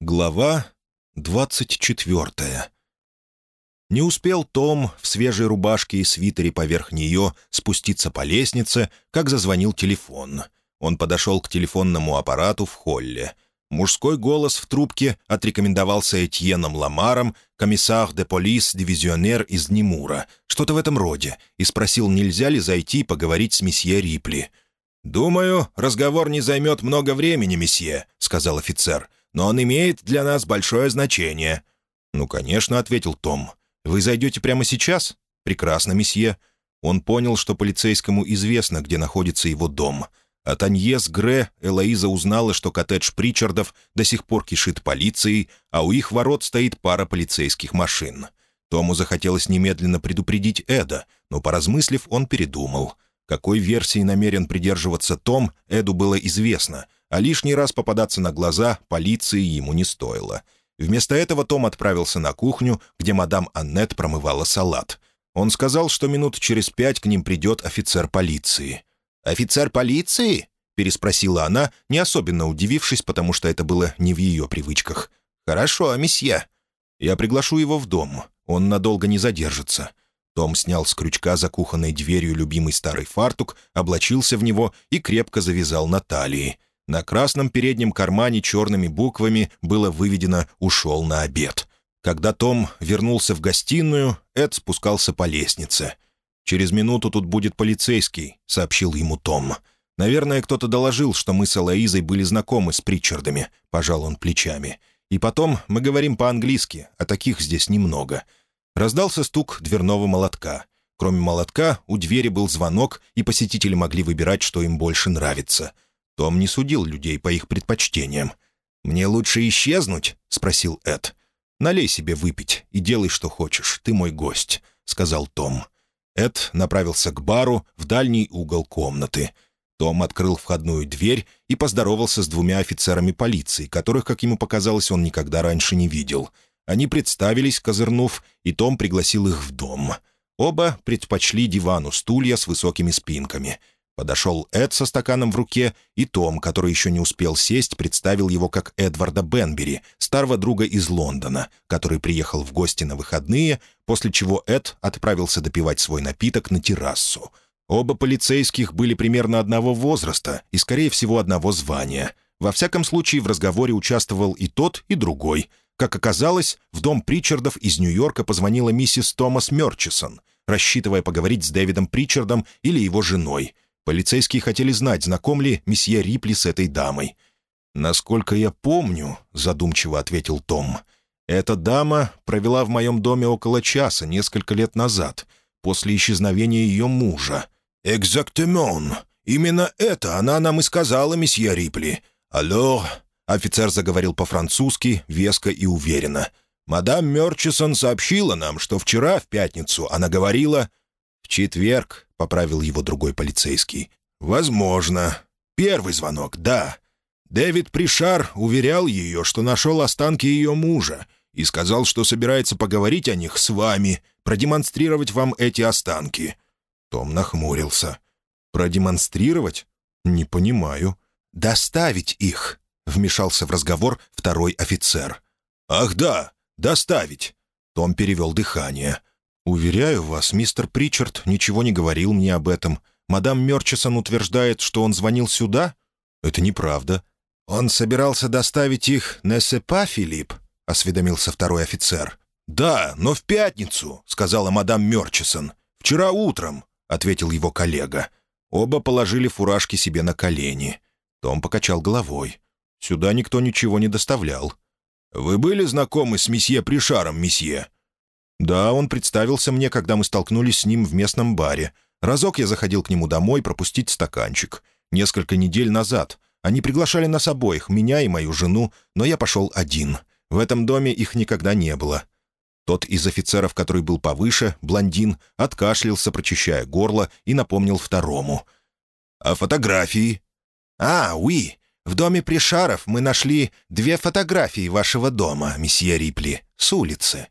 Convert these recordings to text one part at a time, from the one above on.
Глава двадцать четвертая. Не успел Том в свежей рубашке и свитере поверх нее спуститься по лестнице, как зазвонил телефон. Он подошел к телефонному аппарату в холле. Мужской голос в трубке отрекомендовался Этьеном Ламаром, комиссар де полис, дивизионер из Немура, что-то в этом роде, и спросил, нельзя ли зайти поговорить с месье Рипли. «Думаю, разговор не займет много времени, месье», — сказал офицер но он имеет для нас большое значение». «Ну, конечно», — ответил Том. «Вы зайдете прямо сейчас?» «Прекрасно, месье». Он понял, что полицейскому известно, где находится его дом. От Аньес Гре Элоиза узнала, что коттедж Причардов до сих пор кишит полицией, а у их ворот стоит пара полицейских машин. Тому захотелось немедленно предупредить Эда, но, поразмыслив, он передумал. Какой версии намерен придерживаться Том, Эду было известно, а лишний раз попадаться на глаза полиции ему не стоило. Вместо этого Том отправился на кухню, где мадам Аннет промывала салат. Он сказал, что минут через пять к ним придет офицер полиции. «Офицер полиции?» — переспросила она, не особенно удивившись, потому что это было не в ее привычках. «Хорошо, месье. Я приглашу его в дом. Он надолго не задержится». Том снял с крючка за кухонной дверью любимый старый фартук, облачился в него и крепко завязал на талии. На красном переднем кармане черными буквами было выведено «Ушел на обед». Когда Том вернулся в гостиную, Эд спускался по лестнице. «Через минуту тут будет полицейский», — сообщил ему Том. «Наверное, кто-то доложил, что мы с Элоизой были знакомы с Причардами», — пожал он плечами. «И потом мы говорим по-английски, а таких здесь немного». Раздался стук дверного молотка. Кроме молотка, у двери был звонок, и посетители могли выбирать, что им больше нравится — том не судил людей по их предпочтениям. «Мне лучше исчезнуть?» — спросил Эд. «Налей себе выпить и делай, что хочешь. Ты мой гость», — сказал Том. Эд направился к бару в дальний угол комнаты. Том открыл входную дверь и поздоровался с двумя офицерами полиции, которых, как ему показалось, он никогда раньше не видел. Они представились, козырнув, и Том пригласил их в дом. Оба предпочли дивану стулья с высокими спинками — Подошел Эд со стаканом в руке, и Том, который еще не успел сесть, представил его как Эдварда Бенбери, старого друга из Лондона, который приехал в гости на выходные, после чего Эд отправился допивать свой напиток на террасу. Оба полицейских были примерно одного возраста и, скорее всего, одного звания. Во всяком случае, в разговоре участвовал и тот, и другой. Как оказалось, в дом Причардов из Нью-Йорка позвонила миссис Томас Мерчисон, рассчитывая поговорить с Дэвидом Причардом или его женой — Полицейские хотели знать, знаком ли месье Рипли с этой дамой. «Насколько я помню», — задумчиво ответил Том, — «эта дама провела в моем доме около часа несколько лет назад, после исчезновения ее мужа». «Экзактемон! Именно это она нам и сказала, месье Рипли. Алло!» — офицер заговорил по-французски, веско и уверенно. «Мадам Мерчисон сообщила нам, что вчера, в пятницу, она говорила...» «В четверг», — поправил его другой полицейский. «Возможно. Первый звонок, да. Дэвид Пришар уверял ее, что нашел останки ее мужа и сказал, что собирается поговорить о них с вами, продемонстрировать вам эти останки». Том нахмурился. «Продемонстрировать? Не понимаю». «Доставить их», — вмешался в разговор второй офицер. «Ах да, доставить». Том перевел дыхание. «Уверяю вас, мистер Причард ничего не говорил мне об этом. Мадам Мерчисон утверждает, что он звонил сюда? Это неправда». «Он собирался доставить их на Сепа, Филипп?» — осведомился второй офицер. «Да, но в пятницу», — сказала мадам Мерчисон. «Вчера утром», — ответил его коллега. Оба положили фуражки себе на колени. Том покачал головой. «Сюда никто ничего не доставлял». «Вы были знакомы с месье Пришаром, месье?» «Да, он представился мне, когда мы столкнулись с ним в местном баре. Разок я заходил к нему домой пропустить стаканчик. Несколько недель назад. Они приглашали нас обоих, меня и мою жену, но я пошел один. В этом доме их никогда не было». Тот из офицеров, который был повыше, блондин, откашлялся, прочищая горло, и напомнил второму. «А фотографии?» «А, уи. В доме Пришаров мы нашли две фотографии вашего дома, месье Рипли, с улицы».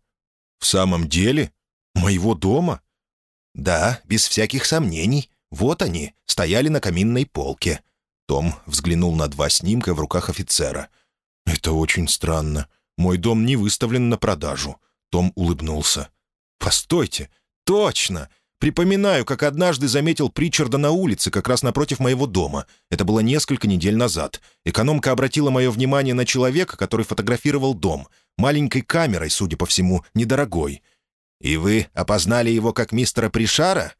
«В самом деле? Моего дома?» «Да, без всяких сомнений. Вот они, стояли на каминной полке». Том взглянул на два снимка в руках офицера. «Это «Это очень странно. Мой дом не выставлен на продажу». Том улыбнулся. «Постойте! Точно! Припоминаю, как однажды заметил Причарда на улице, как раз напротив моего дома. Это было несколько недель назад. Экономка обратила мое внимание на человека, который фотографировал дом. Маленькой камерой, судя по всему, недорогой. «И вы опознали его как мистера Пришара?»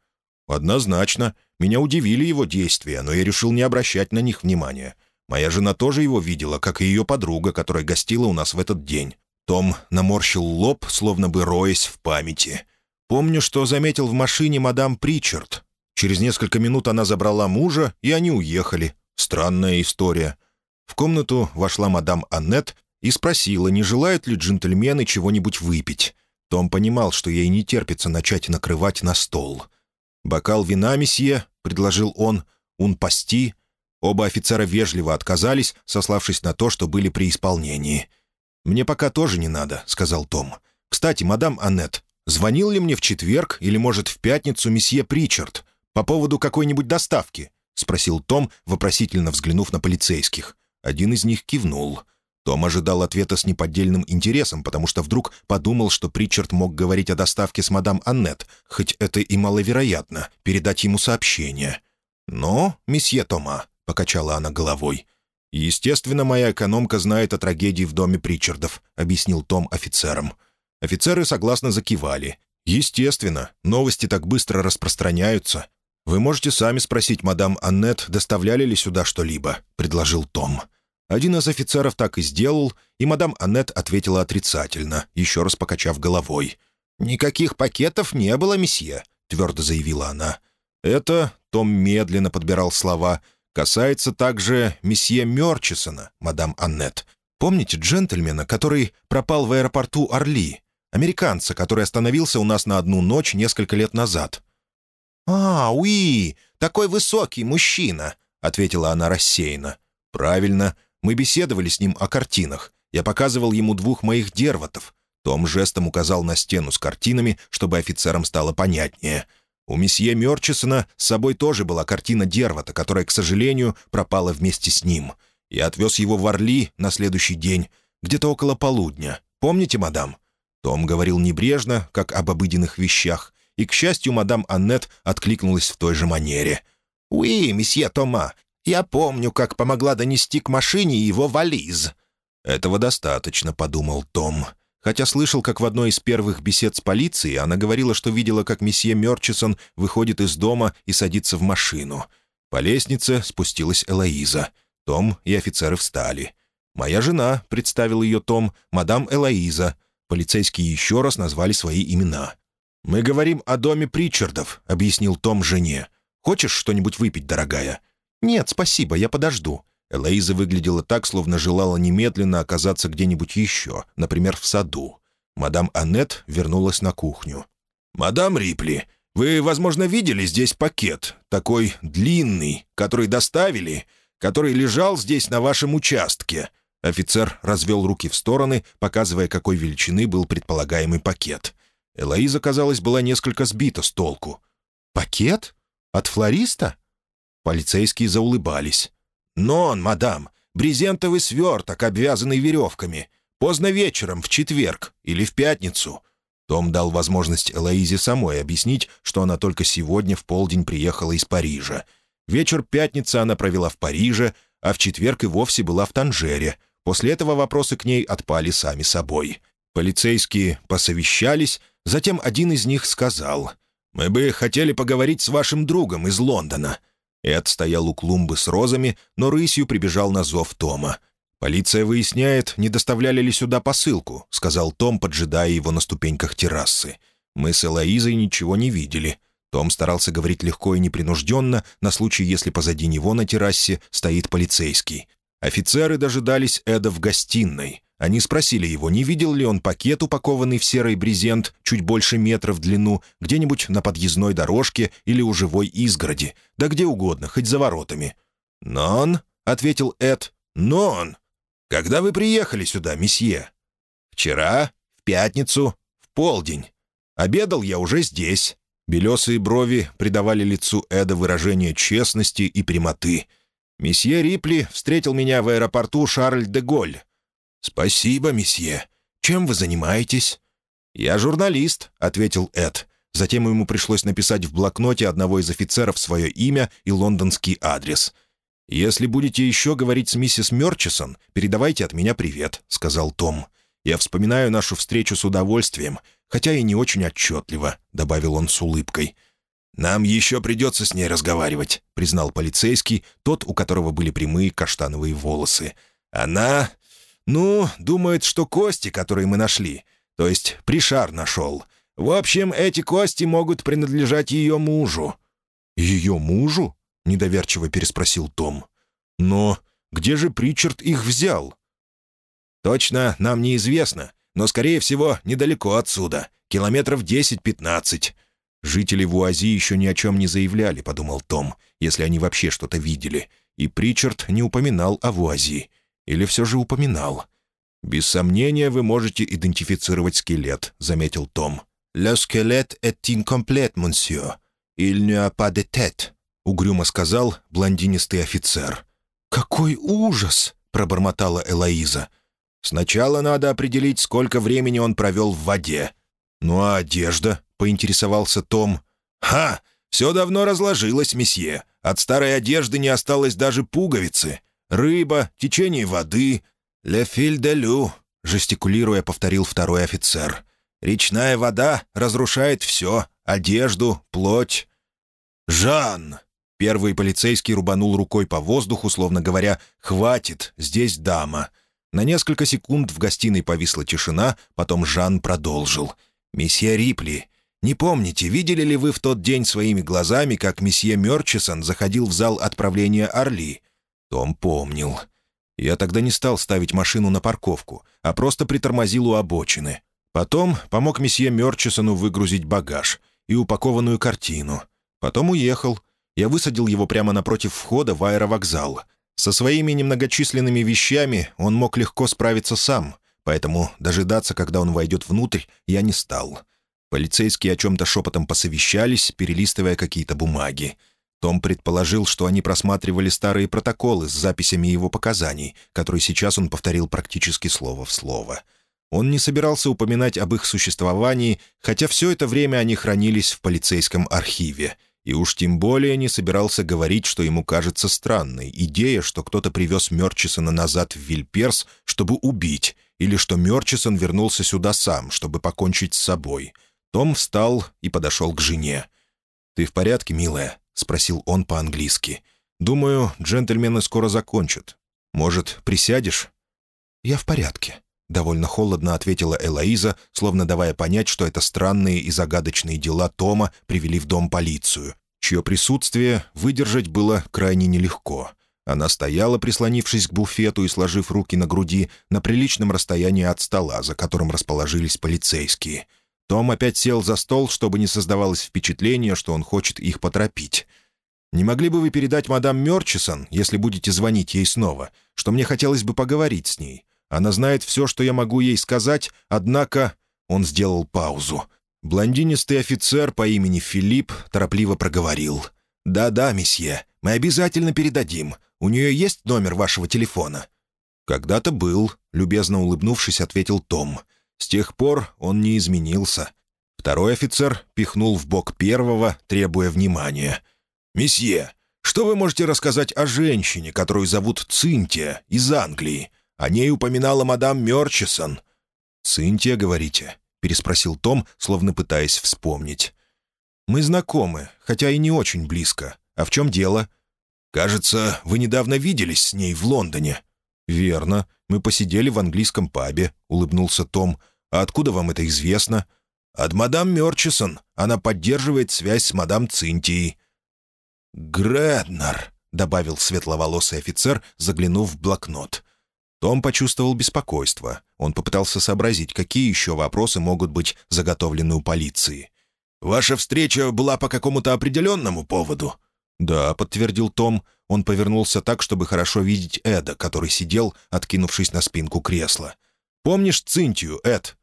«Однозначно. Меня удивили его действия, но я решил не обращать на них внимания. Моя жена тоже его видела, как и ее подруга, которая гостила у нас в этот день». Том наморщил лоб, словно бы роясь в памяти. Помню, что заметил в машине мадам Причард. Через несколько минут она забрала мужа, и они уехали. Странная история. В комнату вошла мадам Аннет и спросила, не желают ли джентльмены чего-нибудь выпить. Том понимал, что ей не терпится начать накрывать на стол. «Бокал вина, месье», — предложил он, — «ун пасти». Оба офицера вежливо отказались, сославшись на то, что были при исполнении. «Мне пока тоже не надо», — сказал Том. «Кстати, мадам Аннет, Звонил ли мне в четверг или, может, в пятницу месье Причард по поводу какой-нибудь доставки?» — спросил Том, вопросительно взглянув на полицейских. Один из них кивнул. Том ожидал ответа с неподдельным интересом, потому что вдруг подумал, что Причард мог говорить о доставке с мадам Аннет, хоть это и маловероятно, передать ему сообщение. «Но, месье Тома», — покачала она головой, — «естественно, моя экономка знает о трагедии в доме Причардов», — объяснил Том офицерам. Офицеры согласно закивали. «Естественно, новости так быстро распространяются. Вы можете сами спросить мадам Аннет, доставляли ли сюда что-либо», — предложил Том. Один из офицеров так и сделал, и мадам Аннет ответила отрицательно, еще раз покачав головой. «Никаких пакетов не было, месье», — твердо заявила она. «Это...» — Том медленно подбирал слова. «Касается также месье Мерчисона, мадам Аннет. Помните джентльмена, который пропал в аэропорту Орли? Американца, который остановился у нас на одну ночь несколько лет назад». «А, уи, такой высокий мужчина», — ответила она рассеянно. «Правильно. Мы беседовали с ним о картинах. Я показывал ему двух моих дерватов. Том жестом указал на стену с картинами, чтобы офицерам стало понятнее. У месье Мерчисона с собой тоже была картина Дервата, которая, к сожалению, пропала вместе с ним. Я отвез его в Орли на следующий день, где-то около полудня. Помните, мадам? Том говорил небрежно, как об обыденных вещах, и, к счастью, мадам Аннет откликнулась в той же манере. «Уи, месье Тома, я помню, как помогла донести к машине его вализ». «Этого достаточно», — подумал Том. Хотя слышал, как в одной из первых бесед с полицией она говорила, что видела, как месье Мерчисон выходит из дома и садится в машину. По лестнице спустилась Элоиза. Том и офицеры встали. «Моя жена», — представил ее Том, — «мадам Элоиза». Полицейские еще раз назвали свои имена. «Мы говорим о доме Причардов», — объяснил Том жене. «Хочешь что-нибудь выпить, дорогая?» «Нет, спасибо, я подожду». Элоиза выглядела так, словно желала немедленно оказаться где-нибудь еще, например, в саду. Мадам Аннет вернулась на кухню. «Мадам Рипли, вы, возможно, видели здесь пакет, такой длинный, который доставили, который лежал здесь на вашем участке?» Офицер развел руки в стороны, показывая, какой величины был предполагаемый пакет. Элоиза, казалось, была несколько сбита с толку. «Пакет? От флориста?» Полицейские заулыбались. «Нон, мадам, брезентовый сверток, обвязанный веревками. Поздно вечером, в четверг или в пятницу». Том дал возможность Элоизе самой объяснить, что она только сегодня в полдень приехала из Парижа. Вечер пятницы она провела в Париже, а в четверг и вовсе была в Танжере — После этого вопросы к ней отпали сами собой. Полицейские посовещались, затем один из них сказал, «Мы бы хотели поговорить с вашим другом из Лондона». Эд стоял у клумбы с розами, но рысью прибежал на зов Тома. «Полиция выясняет, не доставляли ли сюда посылку», — сказал Том, поджидая его на ступеньках террасы. «Мы с Элоизой ничего не видели». Том старался говорить легко и непринужденно, на случай, если позади него на террасе стоит полицейский. Офицеры дожидались Эда в гостиной. Они спросили его, не видел ли он пакет, упакованный в серый брезент, чуть больше метра в длину, где-нибудь на подъездной дорожке или у живой изгороди, да где угодно, хоть за воротами. «Нон», — ответил Эд, — «нон». «Когда вы приехали сюда, месье?» «Вчера, в пятницу, в полдень. Обедал я уже здесь». Белесые брови придавали лицу Эда выражение честности и прямоты — Месье Рипли встретил меня в аэропорту Шарль-де-Голь. «Спасибо, месье. Чем вы занимаетесь?» «Я журналист», — ответил Эд. Затем ему пришлось написать в блокноте одного из офицеров свое имя и лондонский адрес. «Если будете еще говорить с миссис Мерчисон, передавайте от меня привет», — сказал Том. «Я вспоминаю нашу встречу с удовольствием, хотя и не очень отчетливо», — добавил он с улыбкой. «Нам еще придется с ней разговаривать», — признал полицейский, тот, у которого были прямые каштановые волосы. «Она... ну, думает, что кости, которые мы нашли, то есть Пришар нашел, в общем, эти кости могут принадлежать ее мужу». «Ее мужу?» — недоверчиво переспросил Том. «Но где же Причард их взял?» «Точно нам неизвестно, но, скорее всего, недалеко отсюда, километров 10-15». «Жители Вуази еще ни о чем не заявляли», — подумал Том, «если они вообще что-то видели. И Причард не упоминал о Вуази. Или все же упоминал?» «Без сомнения, вы можете идентифицировать скелет», — заметил Том. «Le squelette est incomplète, monsieur. Il n'y a pas de tête», — угрюмо сказал блондинистый офицер. «Какой ужас!» — пробормотала Элоиза. «Сначала надо определить, сколько времени он провел в воде». «Ну а одежда?» — поинтересовался Том. «Ха! Все давно разложилось, месье. От старой одежды не осталось даже пуговицы. Рыба, течение воды. «Le fil de l'eau», — жестикулируя, повторил второй офицер. Речная вода разрушает все — одежду, плоть. «Жан!» Первый полицейский рубанул рукой по воздуху, словно говоря «Хватит, здесь дама». На несколько секунд в гостиной повисла тишина, потом Жан продолжил. «Месье Рипли, не помните, видели ли вы в тот день своими глазами, как месье Мерчисон заходил в зал отправления Орли?» Том помнил. Я тогда не стал ставить машину на парковку, а просто притормозил у обочины. Потом помог месье Мерчисону выгрузить багаж и упакованную картину. Потом уехал. Я высадил его прямо напротив входа в аэровокзал. Со своими немногочисленными вещами он мог легко справиться сам, поэтому дожидаться, когда он войдет внутрь, я не стал. Полицейские о чем-то шепотом посовещались, перелистывая какие-то бумаги. Том предположил, что они просматривали старые протоколы с записями его показаний, которые сейчас он повторил практически слово в слово — он не собирался упоминать об их существовании, хотя все это время они хранились в полицейском архиве. И уж тем более не собирался говорить, что ему кажется странной идея, что кто-то привез Мерчисона назад в Вильперс, чтобы убить, или что Мерчисон вернулся сюда сам, чтобы покончить с собой. Том встал и подошел к жене. «Ты в порядке, милая?» — спросил он по-английски. «Думаю, джентльмены скоро закончат. Может, присядешь?» «Я в порядке», — довольно холодно ответила Элоиза, словно давая понять, что это странные и загадочные дела Тома привели в дом полицию, чье присутствие выдержать было крайне нелегко. Она стояла, прислонившись к буфету и сложив руки на груди, на приличном расстоянии от стола, за которым расположились полицейские. Том опять сел за стол, чтобы не создавалось впечатление, что он хочет их поторопить. «Не могли бы вы передать мадам Мерчисон, если будете звонить ей снова, что мне хотелось бы поговорить с ней? Она знает все, что я могу ей сказать, однако...» Он сделал паузу. Блондинистый офицер по имени Филипп торопливо проговорил. «Да-да, месье, мы обязательно передадим. У нее есть номер вашего телефона?» «Когда-то был», — любезно улыбнувшись, ответил Том. «С тех пор он не изменился». Второй офицер пихнул в бок первого, требуя внимания. «Месье, что вы можете рассказать о женщине, которую зовут Цинтия, из Англии? О ней упоминала мадам Мерчисон». «Цинтия, говорите?» — переспросил Том, словно пытаясь вспомнить. «Мы знакомы, хотя и не очень близко. А в чем дело?» «Кажется, вы недавно виделись с ней в Лондоне». «Верно. Мы посидели в английском пабе», — улыбнулся Том. «А откуда вам это известно?» «От мадам Мерчисон. Она поддерживает связь с мадам Цинтией». «Греднер», — добавил светловолосый офицер, заглянув в блокнот. Том почувствовал беспокойство. Он попытался сообразить, какие еще вопросы могут быть заготовлены у полиции. «Ваша встреча была по какому-то определенному поводу?» «Да», — подтвердил Том. Он повернулся так, чтобы хорошо видеть Эда, который сидел, откинувшись на спинку кресла. «Помнишь Цинтию, Эд?»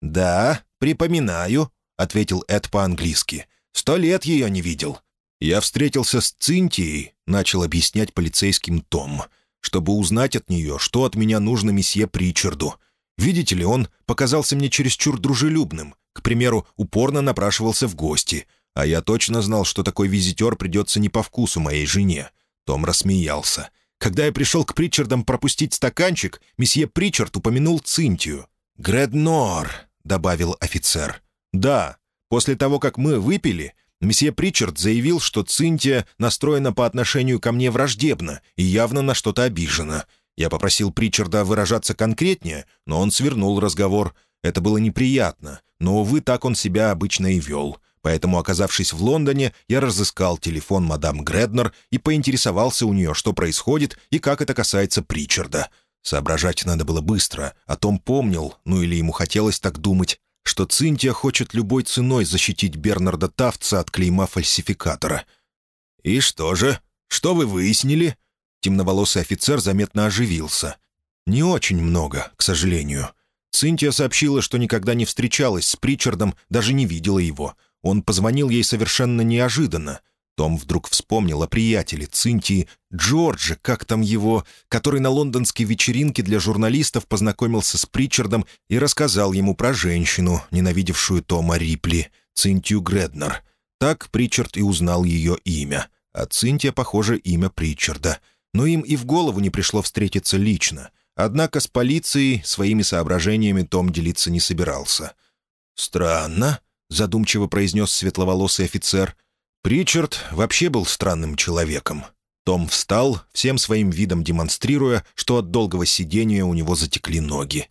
«Да, припоминаю», — ответил Эд по-английски. «Сто лет ее не видел». «Я встретился с Цинтией», — начал объяснять полицейским Том. чтобы узнать от нее, что от меня нужно месье Причарду. Видите ли, он показался мне чересчур дружелюбным, к примеру, упорно напрашивался в гости, а я точно знал, что такой визитер придется не по вкусу моей жене. Том рассмеялся. Когда я пришел к Причардам пропустить стаканчик, месье Причард упомянул Цинтию. «Греднор», — добавил офицер. «Да, после того, как мы выпили, месье Причард заявил, что Цинтия настроена по отношению ко мне враждебно и явно на что-то обижена. Я попросил Причарда выражаться конкретнее, но он свернул разговор. Это было неприятно, но, увы, так он себя обычно и вел. Поэтому, оказавшись в Лондоне, я разыскал телефон мадам Греднер и поинтересовался у нее, что происходит и как это касается Причарда. Соображать надо было быстро, о том помнил, ну или ему хотелось так думать, что Цинтия хочет любой ценой защитить Бернарда Тафтса от клейма фальсификатора. «И что же? Что вы выяснили?» Темноволосый офицер заметно оживился. «Не очень много, к сожалению. Цинтия сообщила, что никогда не встречалась с Причардом, даже не видела его. Он позвонил ей совершенно неожиданно. Том вдруг вспомнил о приятеле Цинтии, Джордже, как там его, который на лондонской вечеринке для журналистов познакомился с Причардом и рассказал ему про женщину, ненавидевшую Тома Рипли, Цинтию Греднер. Так Причард и узнал ее имя. А Цинтия, похоже, имя Причарда. Но им и в голову не пришло встретиться лично — Однако с полицией своими соображениями Том делиться не собирался. «Странно», — задумчиво произнес светловолосый офицер. Причард вообще был странным человеком. Том встал, всем своим видом демонстрируя, что от долгого сидения у него затекли ноги.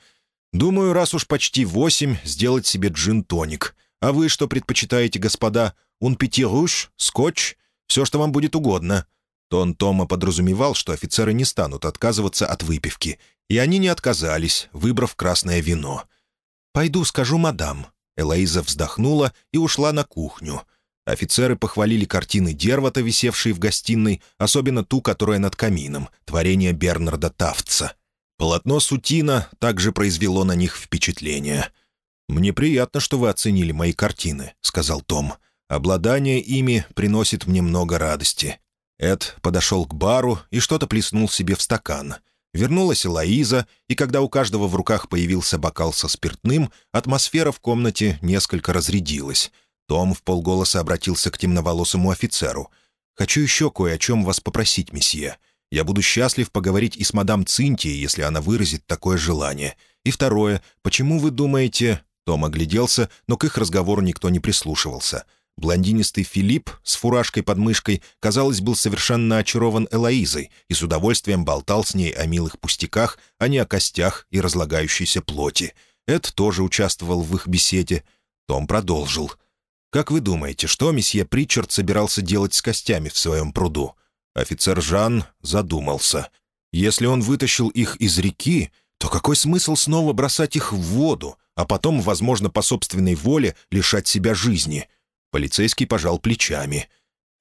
«Думаю, раз уж почти восемь, сделать себе джин-тоник. А вы что предпочитаете, господа? Petit rouge? Скотч? Все, что вам будет угодно». Тон Тома подразумевал, что офицеры не станут отказываться от выпивки, и они не отказались, выбрав красное вино. «Пойду скажу мадам». Элоиза вздохнула и ушла на кухню. Офицеры похвалили картины Дервата, висевшие в гостиной, особенно ту, которая над камином, творение Бернарда Тафтса. Полотно Сутина также произвело на них впечатление. «Мне приятно, что вы оценили мои картины», — сказал Том. «Обладание ими приносит мне много радости». Эд подошел к бару и что-то плеснул себе в стакан — Вернулась Лоиза, и когда у каждого в руках появился бокал со спиртным, атмосфера в комнате несколько разрядилась. Том в полголоса обратился к темноволосому офицеру. «Хочу еще кое о чем вас попросить, месье. Я буду счастлив поговорить и с мадам Цинтией, если она выразит такое желание. И второе, почему вы думаете...» Том огляделся, но к их разговору никто не прислушивался — Блондинистый Филипп с фуражкой под мышкой, казалось, был совершенно очарован Элоизой и с удовольствием болтал с ней о милых пустяках, а не о костях и разлагающейся плоти. Эд тоже участвовал в их беседе. Том продолжил. «Как вы думаете, что месье Причард собирался делать с костями в своем пруду?» Офицер Жан задумался. «Если он вытащил их из реки, то какой смысл снова бросать их в воду, а потом, возможно, по собственной воле лишать себя жизни?» Полицейский пожал плечами.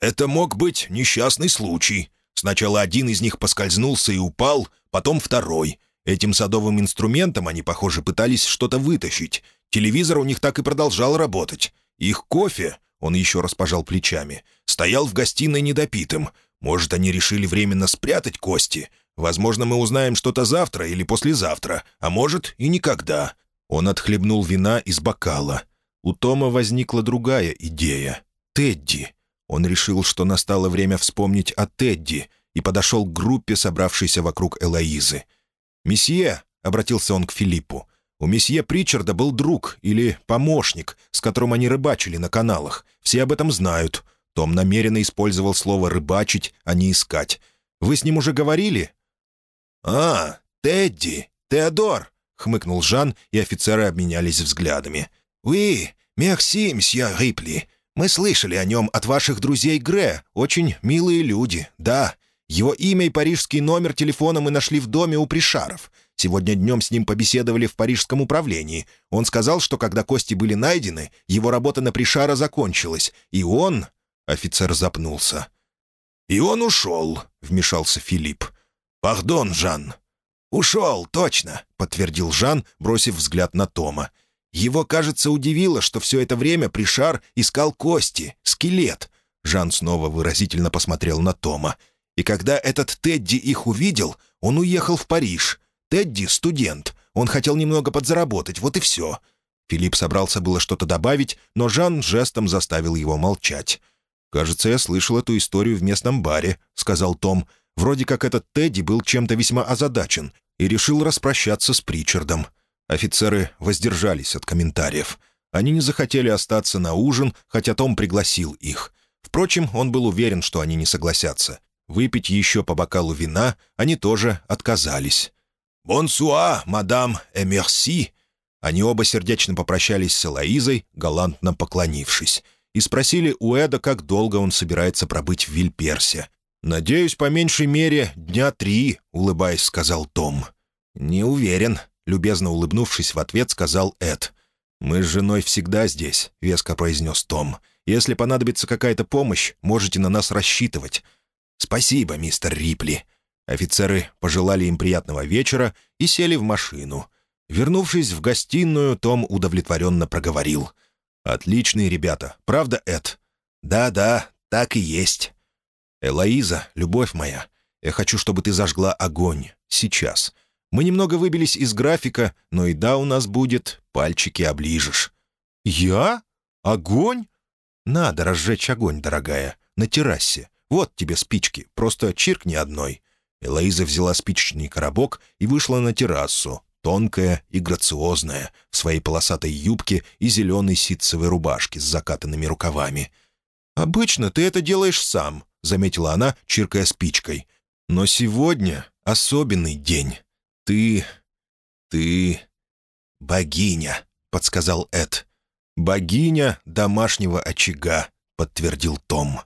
«Это мог быть несчастный случай. Сначала один из них поскользнулся и упал, потом второй. Этим садовым инструментом они, похоже, пытались что-то вытащить. Телевизор у них так и продолжал работать. Их кофе, он еще раз пожал плечами, стоял в гостиной недопитым. Может, они решили временно спрятать кости? Возможно, мы узнаем что-то завтра или послезавтра, а может и никогда». Он отхлебнул вина из бокала. У Тома возникла другая идея — Тедди. Он решил, что настало время вспомнить о Тедди, и подошел к группе, собравшейся вокруг Элоизы. «Месье», — обратился он к Филиппу, — «у месье Причарда был друг или помощник, с которым они рыбачили на каналах. Все об этом знают». Том намеренно использовал слово «рыбачить», а не «искать». «Вы с ним уже говорили?» «А, Тедди, Теодор», — хмыкнул Жан, и офицеры обменялись взглядами. «Oui, merci, мсье Рипли. Мы слышали о нем от ваших друзей Гре. Очень милые люди, да. Его имя и парижский номер телефона мы нашли в доме у Пришаров. Сегодня днем с ним побеседовали в парижском управлении. Он сказал, что когда кости были найдены, его работа на Пришара закончилась, и он...» Офицер запнулся. «И он ушел», — вмешался Филипп. «Пардон, Жан». «Ушел, точно», — подтвердил Жан, бросив взгляд на Тома. Его, кажется, удивило, что все это время Пришар искал кости, скелет. Жан снова выразительно посмотрел на Тома. И когда этот Тедди их увидел, он уехал в Париж. Тедди — студент. Он хотел немного подзаработать, вот и все». Филипп собрался было что-то добавить, но Жан жестом заставил его молчать. «Кажется, я слышал эту историю в местном баре», — сказал Том. «Вроде как этот Тедди был чем-то весьма озадачен и решил распрощаться с Причардом». Офицеры воздержались от комментариев. Они не захотели остаться на ужин, хотя Том пригласил их. Впрочем, он был уверен, что они не согласятся. Выпить еще по бокалу вина они тоже отказались. «Бонсуа, мадам, э мерси!» Они оба сердечно попрощались с Элоизой, галантно поклонившись, и спросили у Эда, как долго он собирается пробыть в Вильперсе. «Надеюсь, по меньшей мере, дня три», — улыбаясь, сказал Том. «Не уверен», — любезно улыбнувшись в ответ, сказал Эд. «Мы с женой всегда здесь», — веско произнес Том. «Если понадобится какая-то помощь, можете на нас рассчитывать». «Спасибо, мистер Рипли». Офицеры пожелали им приятного вечера и сели в машину. Вернувшись в гостиную, Том удовлетворенно проговорил. «Отличные ребята, правда, Эд?» «Да-да, так и есть». «Элоиза, любовь моя, я хочу, чтобы ты зажгла огонь. Сейчас. Мы немного выбились из графика, но и да у нас будет, пальчики оближешь». «Я? Огонь?» «Надо разжечь огонь, дорогая, на террасе. Вот тебе спички, просто чиркни одной». Элоиза взяла спичечный коробок и вышла на террасу, тонкая и грациозная, в своей полосатой юбке и зеленой ситцевой рубашке с закатанными рукавами. «Обычно ты это делаешь сам», — заметила она, чиркая спичкой. «Но сегодня особенный день. Ты... ты... богиня», — подсказал Эд. «Богиня домашнего очага», — подтвердил Том.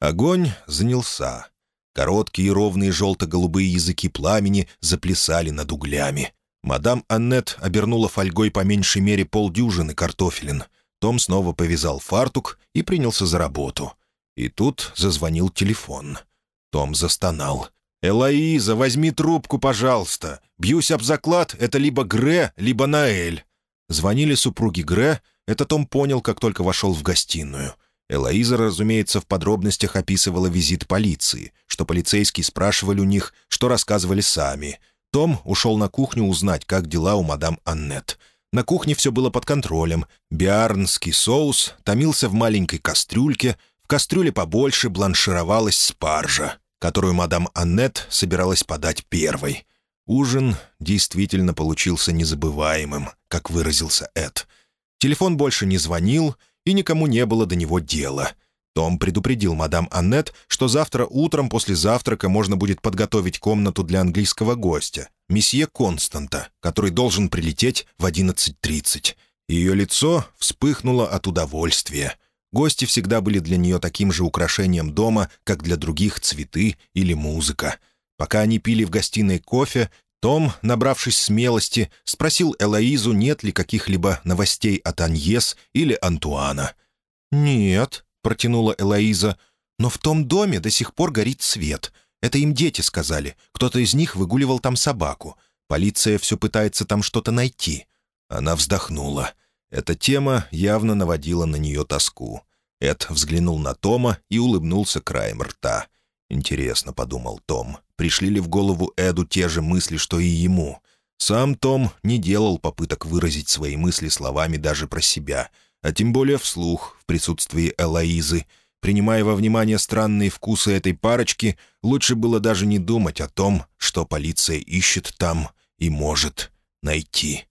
Огонь занялся. Короткие ровные желто-голубые языки пламени заплясали над углями. Мадам Аннет обернула фольгой по меньшей мере полдюжины картофелин. Том снова повязал фартук и принялся за работу. И тут зазвонил телефон. Том застонал. «Элоиза, возьми трубку, пожалуйста. Бьюсь об заклад, это либо Гре, либо Наэль». Звонили супруги Гре, это Том понял, как только вошел в гостиную. Элоиза, разумеется, в подробностях описывала визит полиции, что полицейские спрашивали у них, что рассказывали сами. Том ушел на кухню узнать, как дела у мадам Аннет. На кухне все было под контролем. Биарнский соус томился в маленькой кастрюльке, в кастрюле побольше бланшировалась спаржа, которую мадам Аннет собиралась подать первой. Ужин действительно получился незабываемым, как выразился Эд. Телефон больше не звонил, и никому не было до него дела. Том предупредил мадам Аннет, что завтра утром после завтрака можно будет подготовить комнату для английского гостя, месье Константа, который должен прилететь в 11.30. Ее лицо вспыхнуло от удовольствия. Гости всегда были для нее таким же украшением дома, как для других цветы или музыка. Пока они пили в гостиной кофе, том, набравшись смелости, спросил Элоизу, нет ли каких-либо новостей от Аньес или Антуана. «Нет», — протянула Элоиза, — «но в том доме до сих пор горит свет. Это им дети сказали. Кто-то из них выгуливал там собаку. Полиция все пытается там что-то найти». Она вздохнула. Эта тема явно наводила на нее тоску. Эд взглянул на Тома и улыбнулся краем рта. «Интересно», — подумал Том, — пришли ли в голову Эду те же мысли, что и ему? Сам Том не делал попыток выразить свои мысли словами даже про себя, а тем более вслух, в присутствии Элоизы. Принимая во внимание странные вкусы этой парочки, лучше было даже не думать о том, что полиция ищет там и может найти.